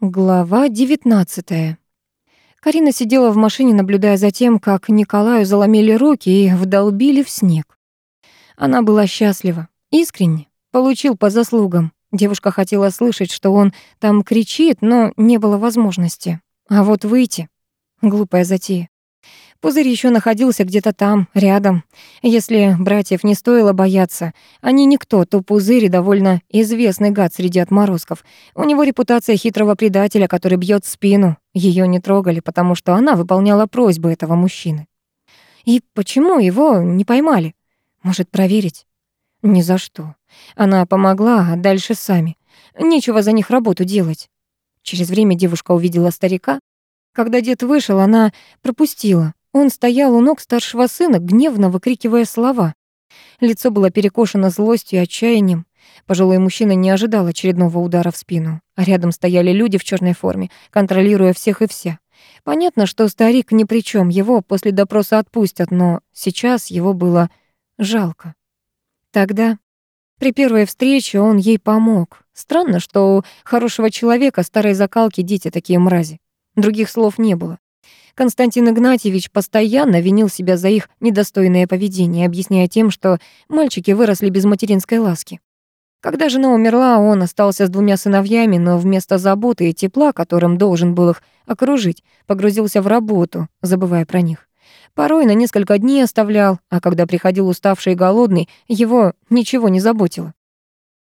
Глава 19. Карина сидела в машине, наблюдая за тем, как Николаю заломили руки и вдолбили в снег. Она была счастлива, искренне, получил по заслугам. Девушка хотела слышать, что он там кричит, но не было возможности. А вот выйти — глупая затея. Пузырь еще находился где-то там, рядом. Если братьев не стоило бояться, они никто, то Пузырь довольно известный гад среди отморозков. У него репутация хитрого предателя, который бьет спину. Ее не трогали, потому что она выполняла просьбы этого мужчины. И почему его не поймали? Может, проверить? Ни за что. Она помогла, а дальше сами. Нечего за них работу делать. Через время девушка увидела старика. Когда дед вышел, она пропустила. Он стоял у ног старшего сына, гневно выкрикивая слова. Лицо было перекошено злостью и отчаянием. Пожилой мужчина не ожидал очередного удара в спину. А рядом стояли люди в черной форме, контролируя всех и вся. Понятно, что старик ни при чем, его после допроса отпустят, но сейчас его было жалко. Тогда, при первой встрече, он ей помог. Странно, что у хорошего человека старой закалки дети такие мрази. Других слов не было. Константин Игнатьевич постоянно винил себя за их недостойное поведение, объясняя тем, что мальчики выросли без материнской ласки. Когда жена умерла, он остался с двумя сыновьями, но вместо заботы и тепла, которым должен был их окружить, погрузился в работу, забывая про них. Порой на несколько дней оставлял, а когда приходил уставший и голодный, его ничего не заботило.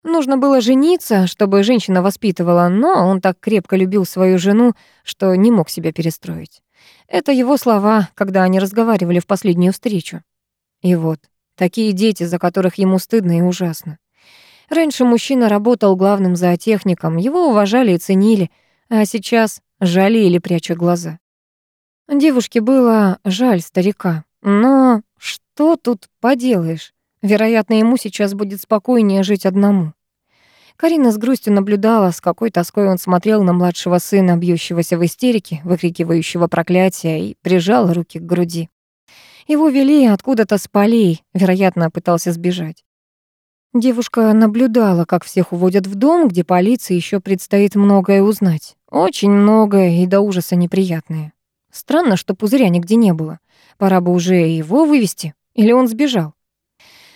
Нужно было жениться, чтобы женщина воспитывала, но он так крепко любил свою жену, что не мог себя перестроить. Это его слова, когда они разговаривали в последнюю встречу. И вот, такие дети, за которых ему стыдно и ужасно. Раньше мужчина работал главным зоотехником, его уважали и ценили, а сейчас жалели, пряча глаза. Девушке было жаль старика, но что тут поделаешь? Вероятно, ему сейчас будет спокойнее жить одному. Карина с грустью наблюдала, с какой тоской он смотрел на младшего сына, бьющегося в истерике, выкрикивающего проклятия, и прижал руки к груди. Его вели откуда-то с полей, вероятно, пытался сбежать. Девушка наблюдала, как всех уводят в дом, где полиции еще предстоит многое узнать. Очень многое и до ужаса неприятное. Странно, что пузыря нигде не было. Пора бы уже его вывести. Или он сбежал?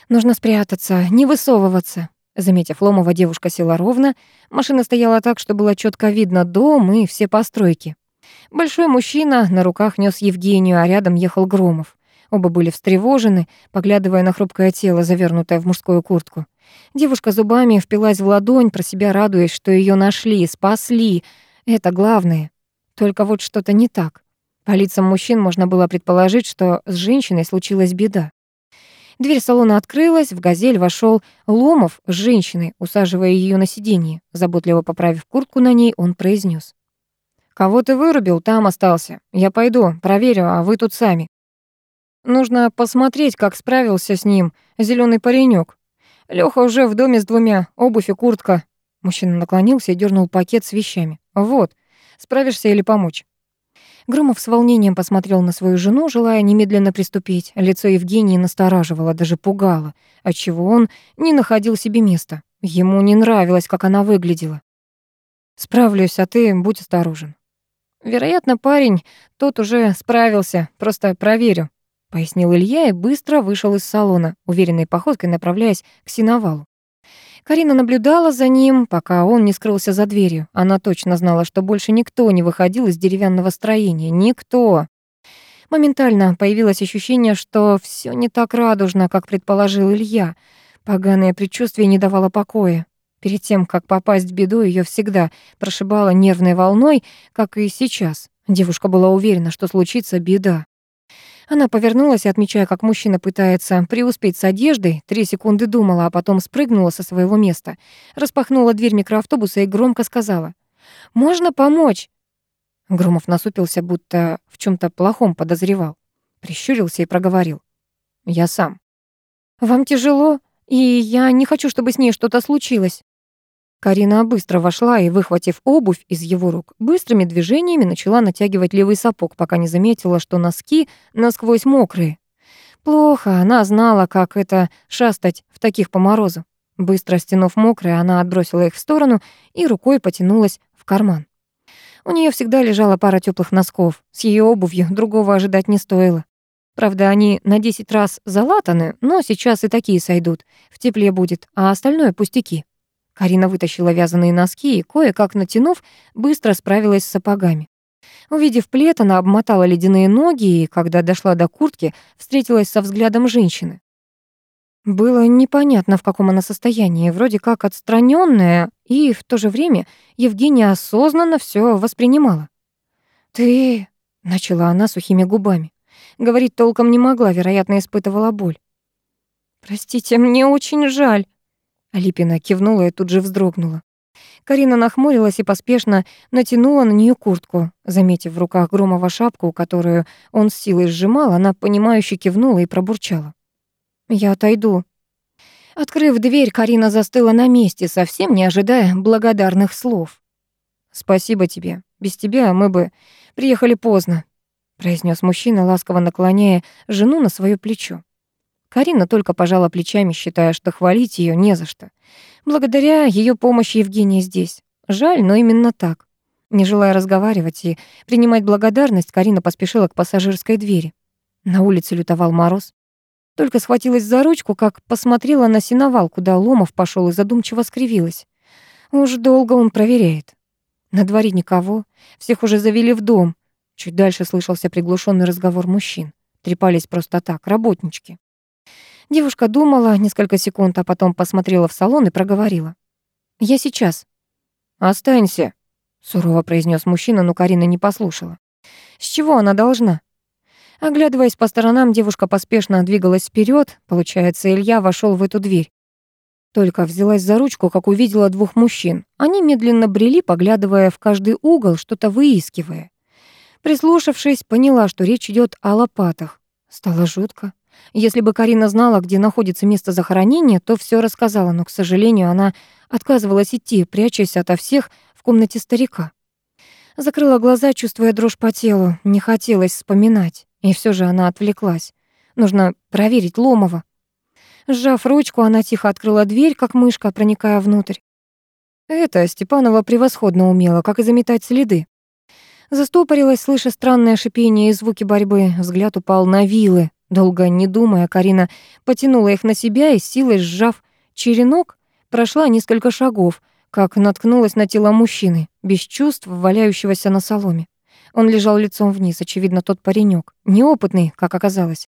Нужно спрятаться, не высовываться. Заметив Ломова, девушка села ровно. Машина стояла так, что было четко видно дом и все постройки. Большой мужчина на руках нес Евгению, а рядом ехал Громов. Оба были встревожены, поглядывая на хрупкое тело, завернутое в мужскую куртку. Девушка зубами впилась в ладонь, про себя радуясь, что ее нашли, спасли. Это главное. Только вот что-то не так. По лицам мужчин можно было предположить, что с женщиной случилась беда. Дверь салона открылась, в «Газель» вошел Ломов с женщиной, усаживая ее на сиденье. Заботливо поправив куртку на ней, он произнес: «Кого ты вырубил, там остался. Я пойду, проверю, а вы тут сами. Нужно посмотреть, как справился с ним зеленый паренек. Лёха уже в доме с двумя, обувь и куртка». Мужчина наклонился и дернул пакет с вещами. «Вот, справишься или помочь?» Громов с волнением посмотрел на свою жену, желая немедленно приступить. Лицо Евгении настораживало, даже пугало, отчего он не находил себе места. Ему не нравилось, как она выглядела. «Справлюсь, а ты будь осторожен». «Вероятно, парень, тот уже справился, просто проверю», — пояснил Илья и быстро вышел из салона, уверенной походкой направляясь к синовалу. Карина наблюдала за ним, пока он не скрылся за дверью. Она точно знала, что больше никто не выходил из деревянного строения. Никто. Моментально появилось ощущение, что все не так радужно, как предположил Илья. Поганое предчувствие не давало покоя. Перед тем, как попасть в беду, ее всегда прошибало нервной волной, как и сейчас. Девушка была уверена, что случится беда. Она повернулась, отмечая, как мужчина пытается преуспеть с одеждой, три секунды думала, а потом спрыгнула со своего места, распахнула дверь микроавтобуса и громко сказала «Можно помочь?» Громов насупился, будто в чем то плохом подозревал. Прищурился и проговорил. «Я сам». «Вам тяжело, и я не хочу, чтобы с ней что-то случилось». Карина быстро вошла и, выхватив обувь из его рук, быстрыми движениями начала натягивать левый сапог, пока не заметила, что носки насквозь мокрые. Плохо, она знала, как это шастать в таких по морозу. Быстро стянув мокрые, она отбросила их в сторону и рукой потянулась в карман. У нее всегда лежала пара теплых носков. С ее обувью другого ожидать не стоило. Правда, они на 10 раз залатаны, но сейчас и такие сойдут. В тепле будет, а остальное пустяки. Карина вытащила вязаные носки и, кое-как натянув, быстро справилась с сапогами. Увидев плед, она обмотала ледяные ноги и, когда дошла до куртки, встретилась со взглядом женщины. Было непонятно, в каком она состоянии, вроде как отстраненная, и в то же время Евгения осознанно все воспринимала. «Ты...» — начала она сухими губами. Говорить толком не могла, вероятно, испытывала боль. «Простите, мне очень жаль». Алипина кивнула и тут же вздрогнула. Карина нахмурилась и поспешно натянула на нее куртку. Заметив в руках Громова шапку, которую он с силой сжимал, она понимающе кивнула и пробурчала. «Я отойду». Открыв дверь, Карина застыла на месте, совсем не ожидая благодарных слов. «Спасибо тебе. Без тебя мы бы приехали поздно», произнес мужчина, ласково наклоняя жену на свое плечо. Карина только пожала плечами, считая, что хвалить ее не за что. Благодаря ее помощи Евгения здесь. Жаль, но именно так. Не желая разговаривать и принимать благодарность, Карина поспешила к пассажирской двери. На улице лютовал мороз. Только схватилась за ручку, как посмотрела на сеновал, куда Ломов пошел и задумчиво скривилась. Уж долго он проверяет. На дворе никого, всех уже завели в дом. Чуть дальше слышался приглушенный разговор мужчин. Трепались просто так, работнички. Девушка думала несколько секунд, а потом посмотрела в салон и проговорила. «Я сейчас». «Останься», — сурово произнес мужчина, но Карина не послушала. «С чего она должна?» Оглядываясь по сторонам, девушка поспешно двигалась вперед. Получается, Илья вошел в эту дверь. Только взялась за ручку, как увидела двух мужчин. Они медленно брели, поглядывая в каждый угол, что-то выискивая. Прислушавшись, поняла, что речь идет о лопатах. Стало жутко. Если бы Карина знала, где находится место захоронения, то все рассказала, но, к сожалению, она отказывалась идти, прячась ото всех в комнате старика. Закрыла глаза, чувствуя дрожь по телу. Не хотелось вспоминать. И все же она отвлеклась. Нужно проверить Ломова. Сжав ручку, она тихо открыла дверь, как мышка, проникая внутрь. Это Степанова превосходно умела, как и заметать следы. Застопорилась, слыша странное шипение и звуки борьбы. Взгляд упал на вилы. Долго не думая, Карина потянула их на себя и, силой сжав черенок, прошла несколько шагов, как наткнулась на тело мужчины, без чувств, валяющегося на соломе. Он лежал лицом вниз, очевидно, тот паренек, неопытный, как оказалось.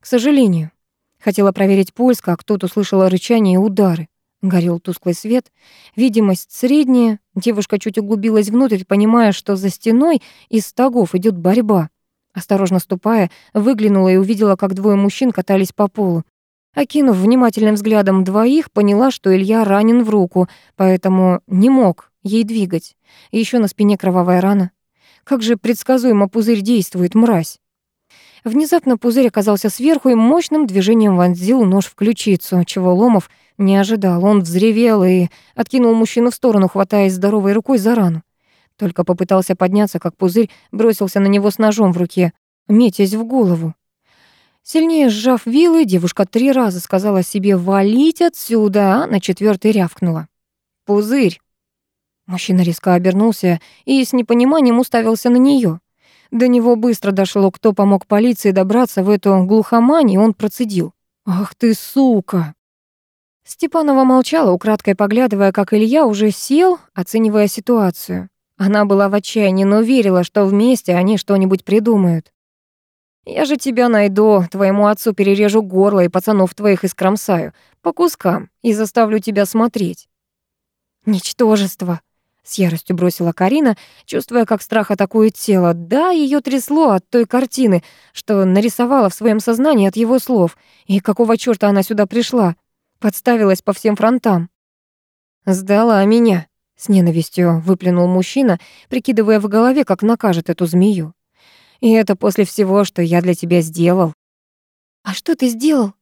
К сожалению. Хотела проверить пульс, как тут услышала рычание и удары. Горел тусклый свет, видимость средняя. Девушка чуть углубилась внутрь, понимая, что за стеной из стогов идет борьба. Осторожно ступая, выглянула и увидела, как двое мужчин катались по полу. Окинув внимательным взглядом двоих, поняла, что Илья ранен в руку, поэтому не мог ей двигать. Еще на спине кровавая рана. Как же предсказуемо пузырь действует, мразь. Внезапно пузырь оказался сверху и мощным движением вонзил нож в ключицу, чего Ломов не ожидал. Он взревел и откинул мужчину в сторону, хватаясь здоровой рукой за рану. Только попытался подняться, как пузырь бросился на него с ножом в руке, метясь в голову. Сильнее сжав вилы, девушка три раза сказала себе «валить отсюда», а на четвертый рявкнула. «Пузырь!» Мужчина резко обернулся и с непониманием уставился на нее. До него быстро дошло, кто помог полиции добраться в эту глухомань, и он процедил. «Ах ты, сука!» Степанова молчала, украдкой поглядывая, как Илья уже сел, оценивая ситуацию. Она была в отчаянии, но верила, что вместе они что-нибудь придумают. «Я же тебя найду, твоему отцу перережу горло и пацанов твоих искромсаю по кускам и заставлю тебя смотреть». «Ничтожество!» — с яростью бросила Карина, чувствуя, как страх атакует тело. Да, ее трясло от той картины, что нарисовала в своем сознании от его слов. И какого чёрта она сюда пришла? Подставилась по всем фронтам. «Сдала меня», — с ненавистью выплюнул мужчина, прикидывая в голове, как накажет эту змею. «И это после всего, что я для тебя сделал». «А что ты сделал?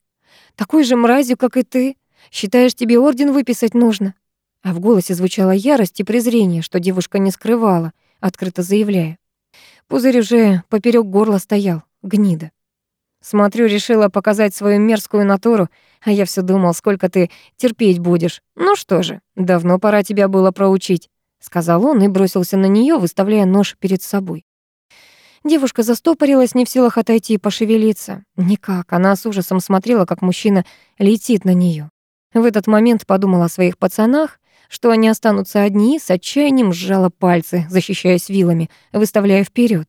Такой же мразью, как и ты? Считаешь, тебе орден выписать нужно?» А в голосе звучала ярость и презрение, что девушка не скрывала, открыто заявляя. Пузырь уже поперек горла стоял, гнида. Смотрю, решила показать свою мерзкую натуру, а я все думал, сколько ты терпеть будешь. Ну что же, давно пора тебя было проучить. — сказал он и бросился на нее, выставляя нож перед собой. Девушка застопорилась, не в силах отойти и пошевелиться. Никак, она с ужасом смотрела, как мужчина летит на нее. В этот момент подумала о своих пацанах, что они останутся одни, с отчаянием сжала пальцы, защищаясь вилами, выставляя вперед.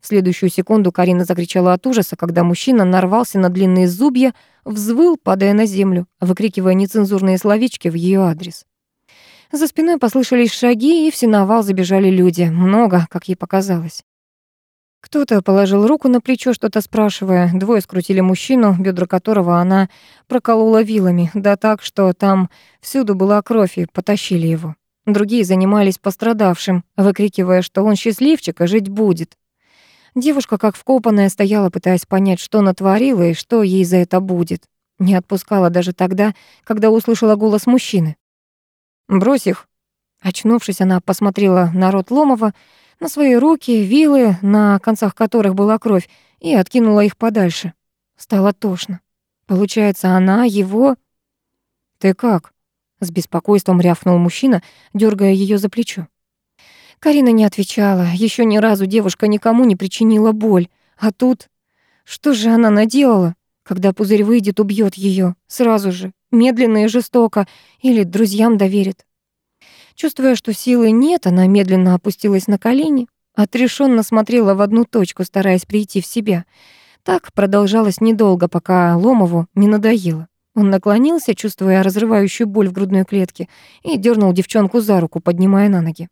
В следующую секунду Карина закричала от ужаса, когда мужчина нарвался на длинные зубья, взвыл, падая на землю, выкрикивая нецензурные словечки в ее адрес. За спиной послышались шаги, и в сеновал забежали люди. Много, как ей показалось. Кто-то положил руку на плечо, что-то спрашивая. Двое скрутили мужчину, бедра которого она проколола вилами, да так, что там всюду была кровь, и потащили его. Другие занимались пострадавшим, выкрикивая, что он счастливчик и жить будет. Девушка, как вкопанная, стояла, пытаясь понять, что натворила и что ей за это будет. Не отпускала даже тогда, когда услышала голос мужчины. «Брось их!» Очнувшись, она посмотрела на рот Ломова, на свои руки, вилы, на концах которых была кровь, и откинула их подальше. Стало тошно. Получается, она его... «Ты как?» — с беспокойством рявкнул мужчина, дергая ее за плечо. Карина не отвечала. Еще ни разу девушка никому не причинила боль. А тут... Что же она наделала? Когда пузырь выйдет, убьет ее Сразу же. Медленно и жестоко. Или друзьям доверит. Чувствуя, что силы нет, она медленно опустилась на колени, отрешенно смотрела в одну точку, стараясь прийти в себя. Так продолжалось недолго, пока Ломову не надоело. Он наклонился, чувствуя разрывающую боль в грудной клетке, и дернул девчонку за руку, поднимая на ноги.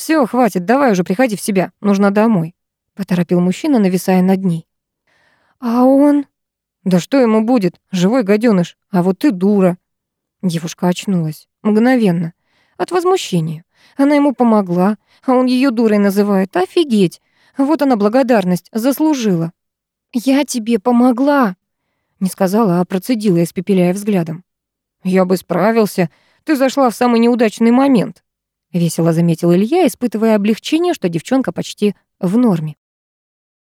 Все, хватит, давай уже приходи в себя, нужно домой», — поторопил мужчина, нависая над ней. «А он...» «Да что ему будет? Живой гаденыш, а вот ты дура». Девушка очнулась. Мгновенно. От возмущения. Она ему помогла, а он ее дурой называет. Офигеть! Вот она благодарность, заслужила. «Я тебе помогла!» Не сказала, а процедила, испепеляя взглядом. «Я бы справился. Ты зашла в самый неудачный момент». Весело заметил Илья, испытывая облегчение, что девчонка почти в норме.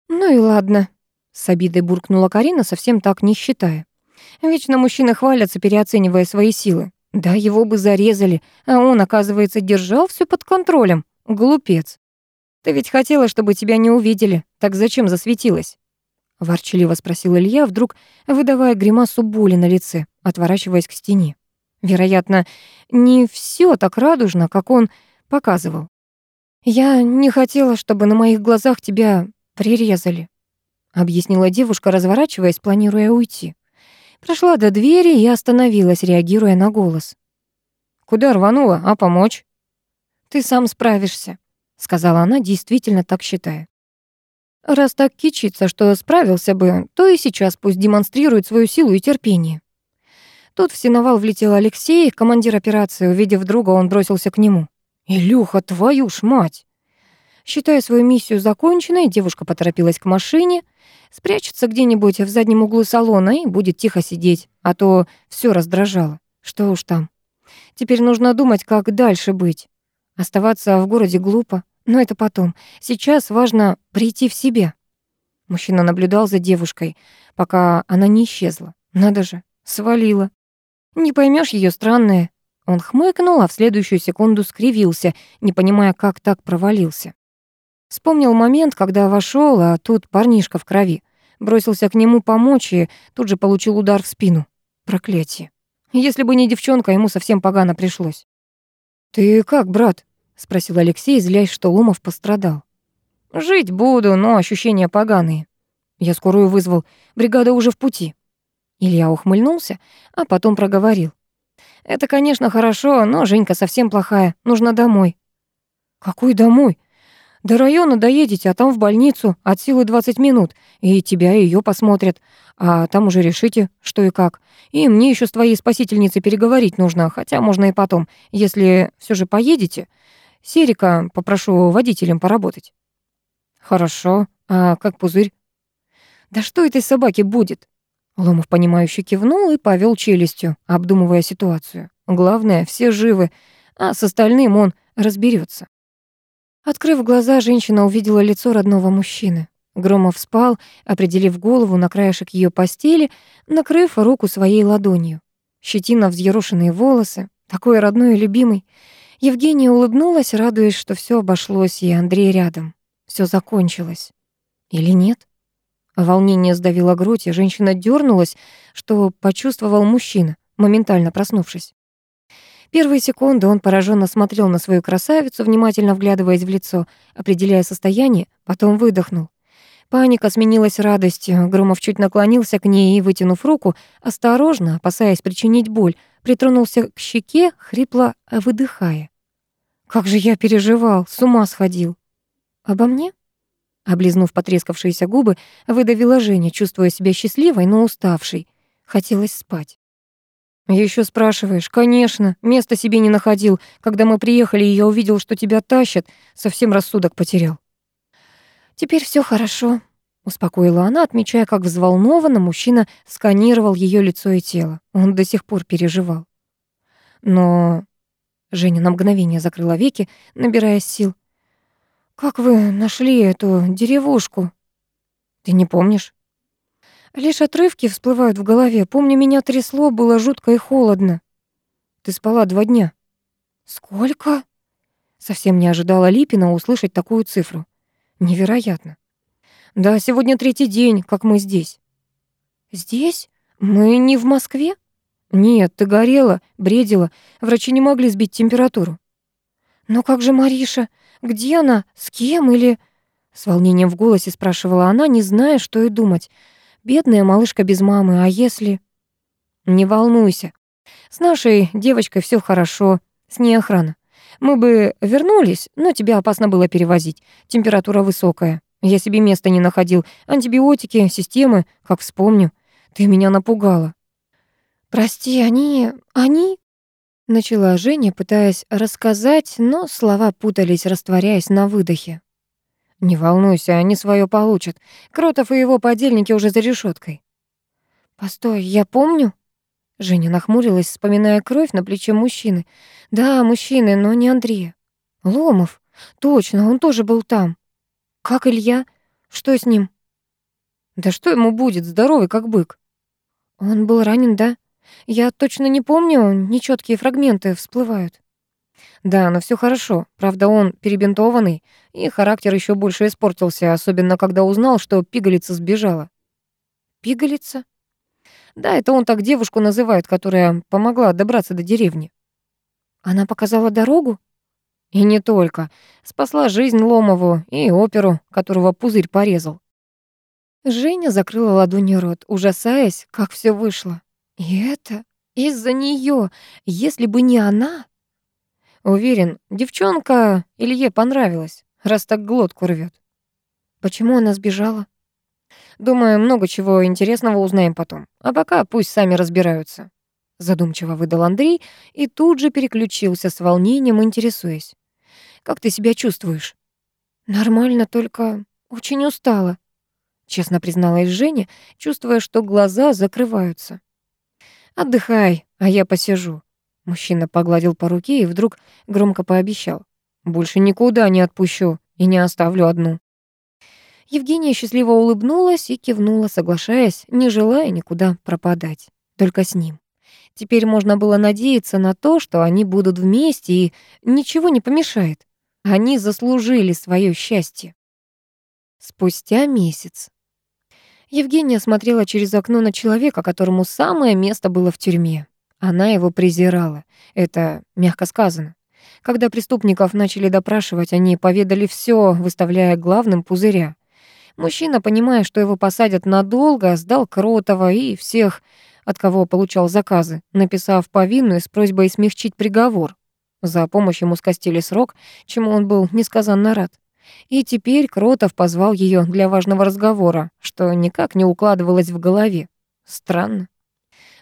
«Ну и ладно», — с обидой буркнула Карина, совсем так не считая. Вечно мужчины хвалятся, переоценивая свои силы. Да, его бы зарезали, а он, оказывается, держал все под контролем. Глупец. Ты ведь хотела, чтобы тебя не увидели. Так зачем засветилась? Ворчливо спросил Илья, вдруг выдавая гримасу боли на лице, отворачиваясь к стене. Вероятно, не все так радужно, как он показывал. «Я не хотела, чтобы на моих глазах тебя прирезали», объяснила девушка, разворачиваясь, планируя уйти. Прошла до двери и остановилась, реагируя на голос. «Куда рванула? А помочь?» «Ты сам справишься», — сказала она, действительно так считая. «Раз так кичится, что справился бы, то и сейчас пусть демонстрирует свою силу и терпение». Тут в сеновал влетел Алексей, командир операции. Увидев друга, он бросился к нему. «Илюха, твою ж мать!» Считая свою миссию законченной, девушка поторопилась к машине, спрячется где-нибудь в заднем углу салона и будет тихо сидеть, а то все раздражало. Что уж там. Теперь нужно думать, как дальше быть. Оставаться в городе глупо, но это потом. Сейчас важно прийти в себя. Мужчина наблюдал за девушкой, пока она не исчезла. Надо же, свалила. Не поймешь ее странное. Он хмыкнул, а в следующую секунду скривился, не понимая, как так провалился. Вспомнил момент, когда вошел, а тут парнишка в крови. Бросился к нему помочь и тут же получил удар в спину. Проклятие. Если бы не девчонка, ему совсем погано пришлось. «Ты как, брат?» — спросил Алексей, злясь, что Ломов пострадал. «Жить буду, но ощущения поганые. Я скорую вызвал, бригада уже в пути». Илья ухмыльнулся, а потом проговорил. «Это, конечно, хорошо, но Женька совсем плохая. Нужно домой». «Какой домой? До района доедете, а там в больницу. От силы 20 минут. И тебя и её посмотрят. А там уже решите, что и как. И мне еще с твоей спасительницей переговорить нужно, хотя можно и потом. Если все же поедете, Серика попрошу водителем поработать». «Хорошо. А как пузырь?» «Да что этой собаке будет? Ломов, понимающе кивнул и повел челюстью, обдумывая ситуацию. Главное, все живы, а с остальным он разберется. Открыв глаза, женщина увидела лицо родного мужчины. Громов спал, определив голову на краешек ее постели, накрыв руку своей ладонью. Щетина, взъерошенные волосы, такой родной и любимый. Евгения улыбнулась, радуясь, что все обошлось, и Андрей рядом. Все закончилось. Или нет? Волнение сдавило грудь, и женщина дернулась, что почувствовал мужчина, моментально проснувшись. Первые секунды он пораженно смотрел на свою красавицу, внимательно вглядываясь в лицо, определяя состояние, потом выдохнул. Паника сменилась радостью. Громов чуть наклонился к ней и, вытянув руку, осторожно, опасаясь причинить боль, притронулся к щеке, хрипло выдыхая. «Как же я переживал, с ума сходил!» «Обо мне?» Облизнув потрескавшиеся губы, выдавила Женя, чувствуя себя счастливой, но уставшей. Хотелось спать. Еще спрашиваешь? Конечно, места себе не находил. Когда мы приехали, и я увидел, что тебя тащат, совсем рассудок потерял. Теперь все хорошо, успокоила она, отмечая, как взволнованно мужчина сканировал ее лицо и тело. Он до сих пор переживал. Но Женя на мгновение закрыла веки, набирая сил. Как вы нашли эту деревушку? Ты не помнишь? Лишь отрывки всплывают в голове. Помню, меня трясло, было жутко и холодно. Ты спала два дня. Сколько? Совсем не ожидала Липина услышать такую цифру. Невероятно. Да, сегодня третий день, как мы здесь. Здесь? Мы не в Москве? Нет, ты горела, бредила. Врачи не могли сбить температуру. Но как же Мариша? Где она? С кем или... С волнением в голосе спрашивала она, не зная, что и думать. Бедная малышка без мамы, а если... Не волнуйся. С нашей девочкой все хорошо, с ней охрана. Мы бы вернулись, но тебя опасно было перевозить. Температура высокая. Я себе места не находил. Антибиотики, системы, как вспомню. Ты меня напугала. Прости, они... они... Начала Женя, пытаясь рассказать, но слова путались, растворяясь на выдохе. «Не волнуйся, они свое получат. Кротов и его подельники уже за решеткой. «Постой, я помню?» Женя нахмурилась, вспоминая кровь на плече мужчины. Да, мужчины, но не Андрея. Ломов. Точно, он тоже был там. Как Илья? Что с ним? Да что ему будет, здоровый как бык. Он был ранен, да? Я точно не помню, нечеткие фрагменты всплывают. Да, но все хорошо. Правда, он перебинтованный, и характер еще больше испортился, особенно когда узнал, что пигалица сбежала. Пигалица? Да, это он так девушку называет, которая помогла добраться до деревни. Она показала дорогу? И не только. Спасла жизнь Ломову и оперу, которого пузырь порезал. Женя закрыла ладонью рот, ужасаясь, как все вышло. И это из-за нее. Если бы не она... Уверен, девчонка Илье понравилась, раз так глотку рвет. Почему она сбежала? Думаю, много чего интересного узнаем потом. А пока пусть сами разбираются. Задумчиво выдал Андрей и тут же переключился с волнением, интересуясь. «Как ты себя чувствуешь?» «Нормально, только очень устала», — честно призналась Женя, чувствуя, что глаза закрываются. «Отдыхай, а я посижу». Мужчина погладил по руке и вдруг громко пообещал. «Больше никуда не отпущу и не оставлю одну». Евгения счастливо улыбнулась и кивнула, соглашаясь, не желая никуда пропадать, только с ним. Теперь можно было надеяться на то, что они будут вместе и ничего не помешает. Они заслужили свое счастье. Спустя месяц. Евгения смотрела через окно на человека, которому самое место было в тюрьме. Она его презирала. Это мягко сказано. Когда преступников начали допрашивать, они поведали все, выставляя главным пузыря. Мужчина, понимая, что его посадят надолго, сдал Кротова и всех, от кого получал заказы, написав повинную с просьбой смягчить приговор. За помощь ему скостили срок, чему он был несказанно рад. И теперь Кротов позвал ее для важного разговора, что никак не укладывалось в голове. Странно.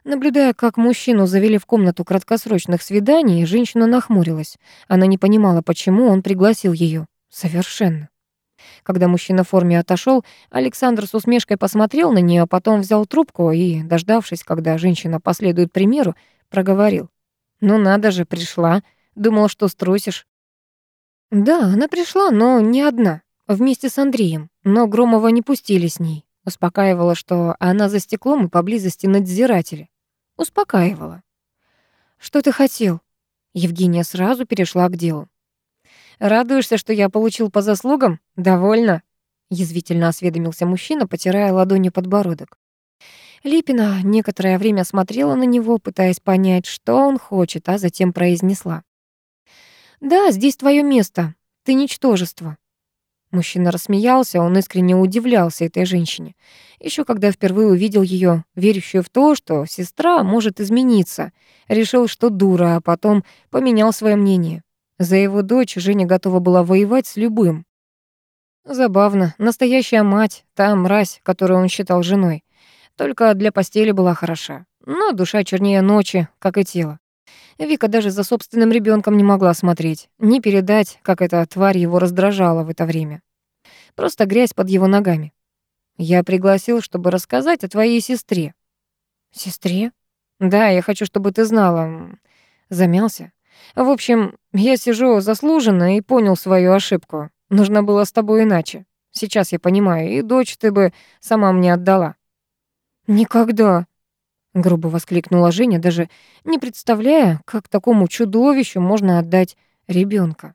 Наблюдая, как мужчину завели в комнату краткосрочных свиданий, женщина нахмурилась. Она не понимала, почему он пригласил ее. Совершенно. Когда мужчина в форме отошел, Александр с усмешкой посмотрел на нее, а потом взял трубку и, дождавшись, когда женщина последует примеру, проговорил. «Ну надо же, пришла. Думала, что струсишь». Да, она пришла, но не одна, вместе с Андреем. Но Громова не пустили с ней. Успокаивала, что она за стеклом и поблизости надзиратели. Успокаивала. «Что ты хотел?» Евгения сразу перешла к делу. «Радуешься, что я получил по заслугам? Довольно?» Язвительно осведомился мужчина, потирая ладонью подбородок. Липина некоторое время смотрела на него, пытаясь понять, что он хочет, а затем произнесла. «Да, здесь твое место. Ты ничтожество». Мужчина рассмеялся, он искренне удивлялся этой женщине. Еще когда впервые увидел ее, верящую в то, что сестра может измениться, решил, что дура, а потом поменял свое мнение. За его дочь Женя готова была воевать с любым. Забавно, настоящая мать, та мразь, которую он считал женой. Только для постели была хороша. Но душа чернее ночи, как и тело. Вика даже за собственным ребенком не могла смотреть, не передать, как эта тварь его раздражала в это время. Просто грязь под его ногами. Я пригласил, чтобы рассказать о твоей сестре. Сестре? Да, я хочу, чтобы ты знала. Замялся. В общем, я сижу заслуженно и понял свою ошибку. Нужно было с тобой иначе. Сейчас я понимаю, и дочь ты бы сама мне отдала. Никогда, грубо воскликнула Женя, даже не представляя, как такому чудовищу можно отдать ребенка.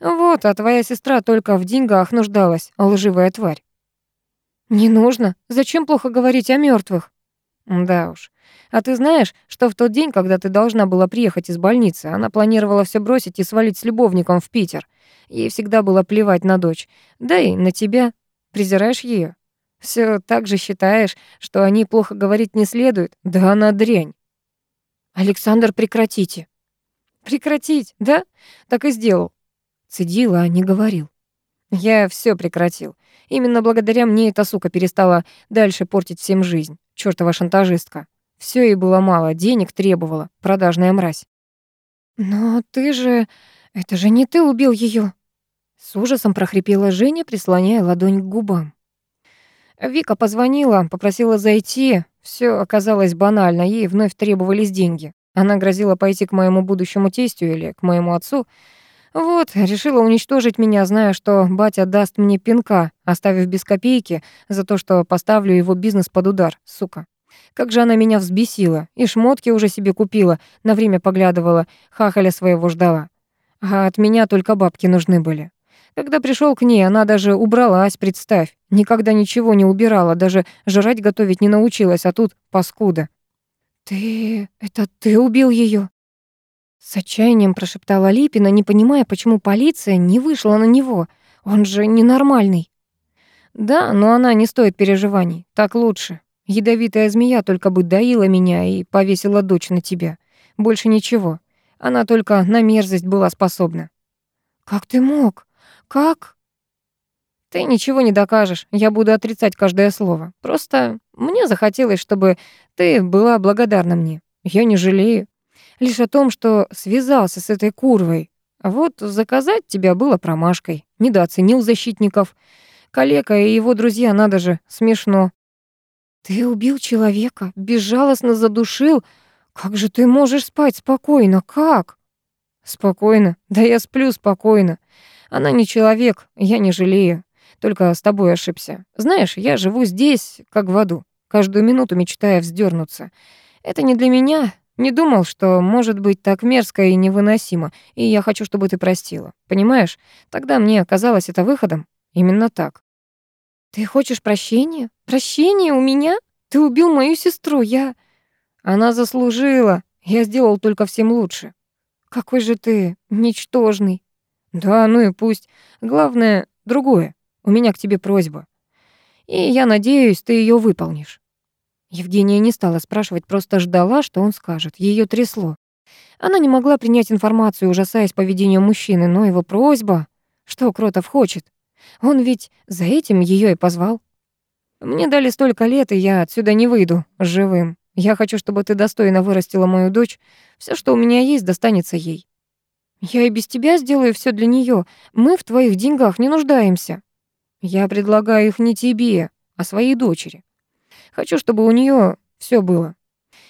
Вот, а твоя сестра только в деньгах нуждалась, лживая тварь. Не нужно. Зачем плохо говорить о мертвых? Да уж. А ты знаешь, что в тот день, когда ты должна была приехать из больницы, она планировала все бросить и свалить с любовником в Питер. Ей всегда было плевать на дочь. Да и на тебя. Презираешь ее? Все так же считаешь, что о ней плохо говорить не следует? Да она дрянь. Александр, прекратите. Прекратить, да? Так и сделал. Цедила, а не говорил. Я все прекратил. Именно благодаря мне эта сука перестала дальше портить всем жизнь. Чёртова шантажистка. Все ей было мало, денег требовала, продажная мразь. «Но ты же... Это же не ты убил ее. С ужасом прохрипела Женя, прислоняя ладонь к губам. Вика позвонила, попросила зайти. Все оказалось банально, ей вновь требовались деньги. Она грозила пойти к моему будущему тестю или к моему отцу. Вот, решила уничтожить меня, зная, что батя даст мне пинка, оставив без копейки за то, что поставлю его бизнес под удар, сука. Как же она меня взбесила. И шмотки уже себе купила, на время поглядывала, хахаля своего ждала. А от меня только бабки нужны были. Когда пришел к ней, она даже убралась, представь. Никогда ничего не убирала, даже жрать готовить не научилась, а тут паскуда. «Ты... это ты убил ее? С отчаянием прошептала Липина, не понимая, почему полиция не вышла на него. Он же ненормальный. «Да, но она не стоит переживаний. Так лучше. Ядовитая змея только бы доила меня и повесила дочь на тебя. Больше ничего. Она только на мерзость была способна. Как ты мог? Как? Ты ничего не докажешь. Я буду отрицать каждое слово. Просто мне захотелось, чтобы ты была благодарна мне. Я не жалею. Лишь о том, что связался с этой курвой. Вот заказать тебя было промашкой. Недооценил защитников. Коллега и его друзья, надо же, смешно. Ты убил человека, безжалостно задушил. Как же ты можешь спать спокойно? Как? Спокойно? Да я сплю спокойно. Она не человек, я не жалею. Только с тобой ошибся. Знаешь, я живу здесь, как в аду, каждую минуту мечтая вздернуться. Это не для меня. Не думал, что может быть так мерзко и невыносимо, и я хочу, чтобы ты простила. Понимаешь? Тогда мне казалось это выходом. Именно так. «Ты хочешь прощения? Прощения у меня? Ты убил мою сестру, я...» «Она заслужила. Я сделал только всем лучше». «Какой же ты ничтожный». «Да, ну и пусть. Главное, другое. У меня к тебе просьба. И я надеюсь, ты ее выполнишь». Евгения не стала спрашивать, просто ждала, что он скажет. Ее трясло. Она не могла принять информацию, ужасаясь поведению мужчины, но его просьба... Что Кротов хочет? Он ведь за этим ее и позвал. Мне дали столько лет, и я отсюда не выйду живым. Я хочу, чтобы ты достойно вырастила мою дочь. Все, что у меня есть, достанется ей. Я и без тебя сделаю все для нее. Мы в твоих деньгах не нуждаемся. Я предлагаю их не тебе, а своей дочери. Хочу, чтобы у нее все было.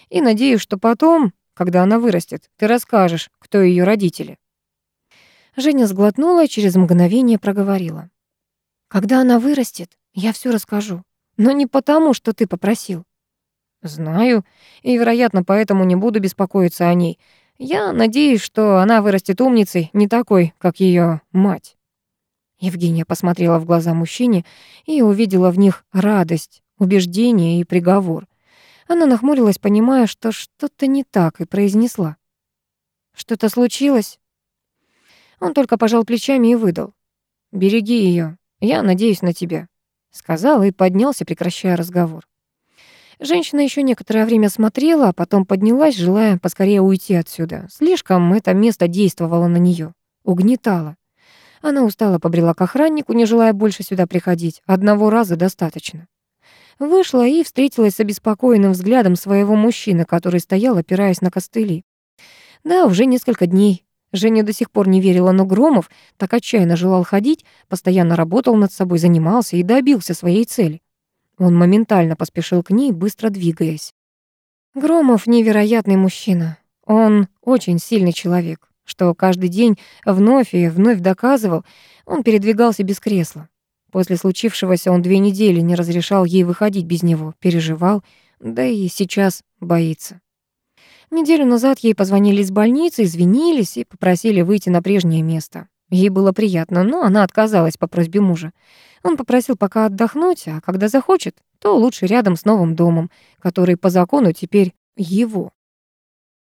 И надеюсь, что потом, когда она вырастет, ты расскажешь, кто ее родители. Женя сглотнула и через мгновение проговорила. Когда она вырастет, я все расскажу. Но не потому, что ты попросил. Знаю, и, вероятно, поэтому не буду беспокоиться о ней. Я надеюсь, что она вырастет умницей, не такой, как ее мать. Евгения посмотрела в глаза мужчине и увидела в них радость, убеждение и приговор. Она нахмурилась, понимая, что что-то не так, и произнесла. «Что-то случилось?» Он только пожал плечами и выдал. «Береги ее. Я надеюсь на тебя», — сказал и поднялся, прекращая разговор. Женщина еще некоторое время смотрела, а потом поднялась, желая поскорее уйти отсюда. Слишком это место действовало на нее, угнетало. Она устало побрела к охраннику, не желая больше сюда приходить. Одного раза достаточно. Вышла и встретилась с обеспокоенным взглядом своего мужчины, который стоял, опираясь на костыли. Да, уже несколько дней. Женя до сих пор не верила, но Громов так отчаянно желал ходить, постоянно работал над собой, занимался и добился своей цели. Он моментально поспешил к ней, быстро двигаясь. Громов невероятный мужчина. Он очень сильный человек, что каждый день вновь и вновь доказывал, он передвигался без кресла. После случившегося он две недели не разрешал ей выходить без него, переживал, да и сейчас боится. Неделю назад ей позвонили из больницы, извинились и попросили выйти на прежнее место. Ей было приятно, но она отказалась по просьбе мужа. Он попросил пока отдохнуть, а когда захочет, то лучше рядом с новым домом, который по закону теперь его.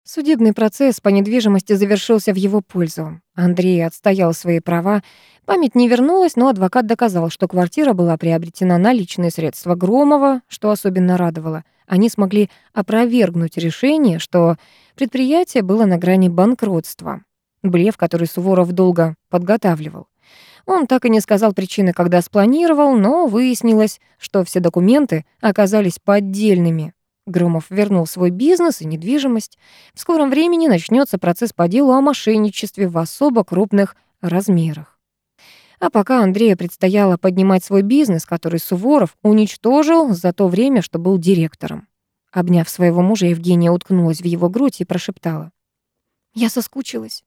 Судебный процесс по недвижимости завершился в его пользу. Андрей отстоял свои права. Память не вернулась, но адвокат доказал, что квартира была приобретена на личные средства Громова, что особенно радовало. Они смогли опровергнуть решение, что предприятие было на грани банкротства. Блеф, который Суворов долго подготавливал. Он так и не сказал причины, когда спланировал, но выяснилось, что все документы оказались поддельными. Громов вернул свой бизнес и недвижимость. В скором времени начнется процесс по делу о мошенничестве в особо крупных размерах. А пока Андрею предстояло поднимать свой бизнес, который Суворов уничтожил за то время, что был директором. Обняв своего мужа, Евгения уткнулась в его грудь и прошептала. «Я соскучилась.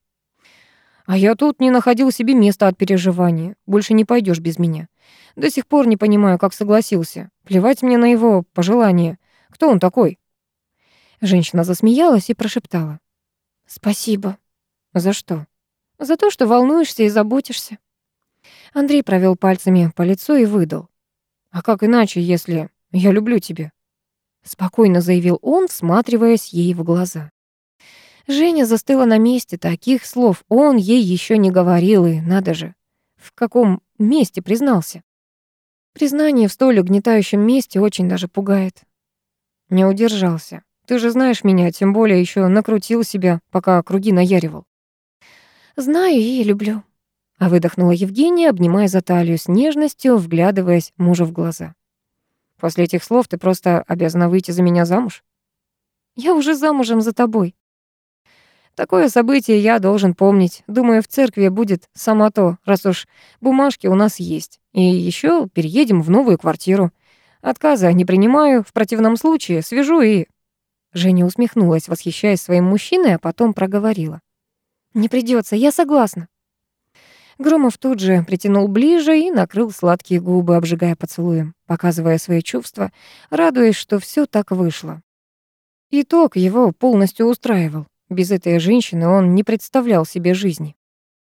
А я тут не находил себе места от переживания. Больше не пойдешь без меня. До сих пор не понимаю, как согласился. Плевать мне на его пожелания. Кто он такой?» Женщина засмеялась и прошептала. «Спасибо». «За что?» «За то, что волнуешься и заботишься». Андрей провел пальцами по лицу и выдал. «А как иначе, если я люблю тебя?» Спокойно заявил он, всматриваясь ей в глаза. Женя застыла на месте, таких слов он ей еще не говорил, и надо же, в каком месте признался. Признание в столь угнетающем месте очень даже пугает. Не удержался. Ты же знаешь меня, тем более еще накрутил себя, пока круги наяривал. Знаю и люблю. А выдохнула Евгения, обнимая за талию с нежностью, вглядываясь мужу в глаза. После этих слов ты просто обязана выйти за меня замуж. Я уже замужем за тобой. Такое событие я должен помнить. Думаю, в церкви будет само то, раз уж бумажки у нас есть. И еще переедем в новую квартиру. Отказа не принимаю, в противном случае свяжу и...» Женя усмехнулась, восхищаясь своим мужчиной, а потом проговорила. «Не придется, я согласна». Громов тут же притянул ближе и накрыл сладкие губы, обжигая поцелуем, показывая свои чувства, радуясь, что все так вышло. Итог его полностью устраивал. Без этой женщины он не представлял себе жизни.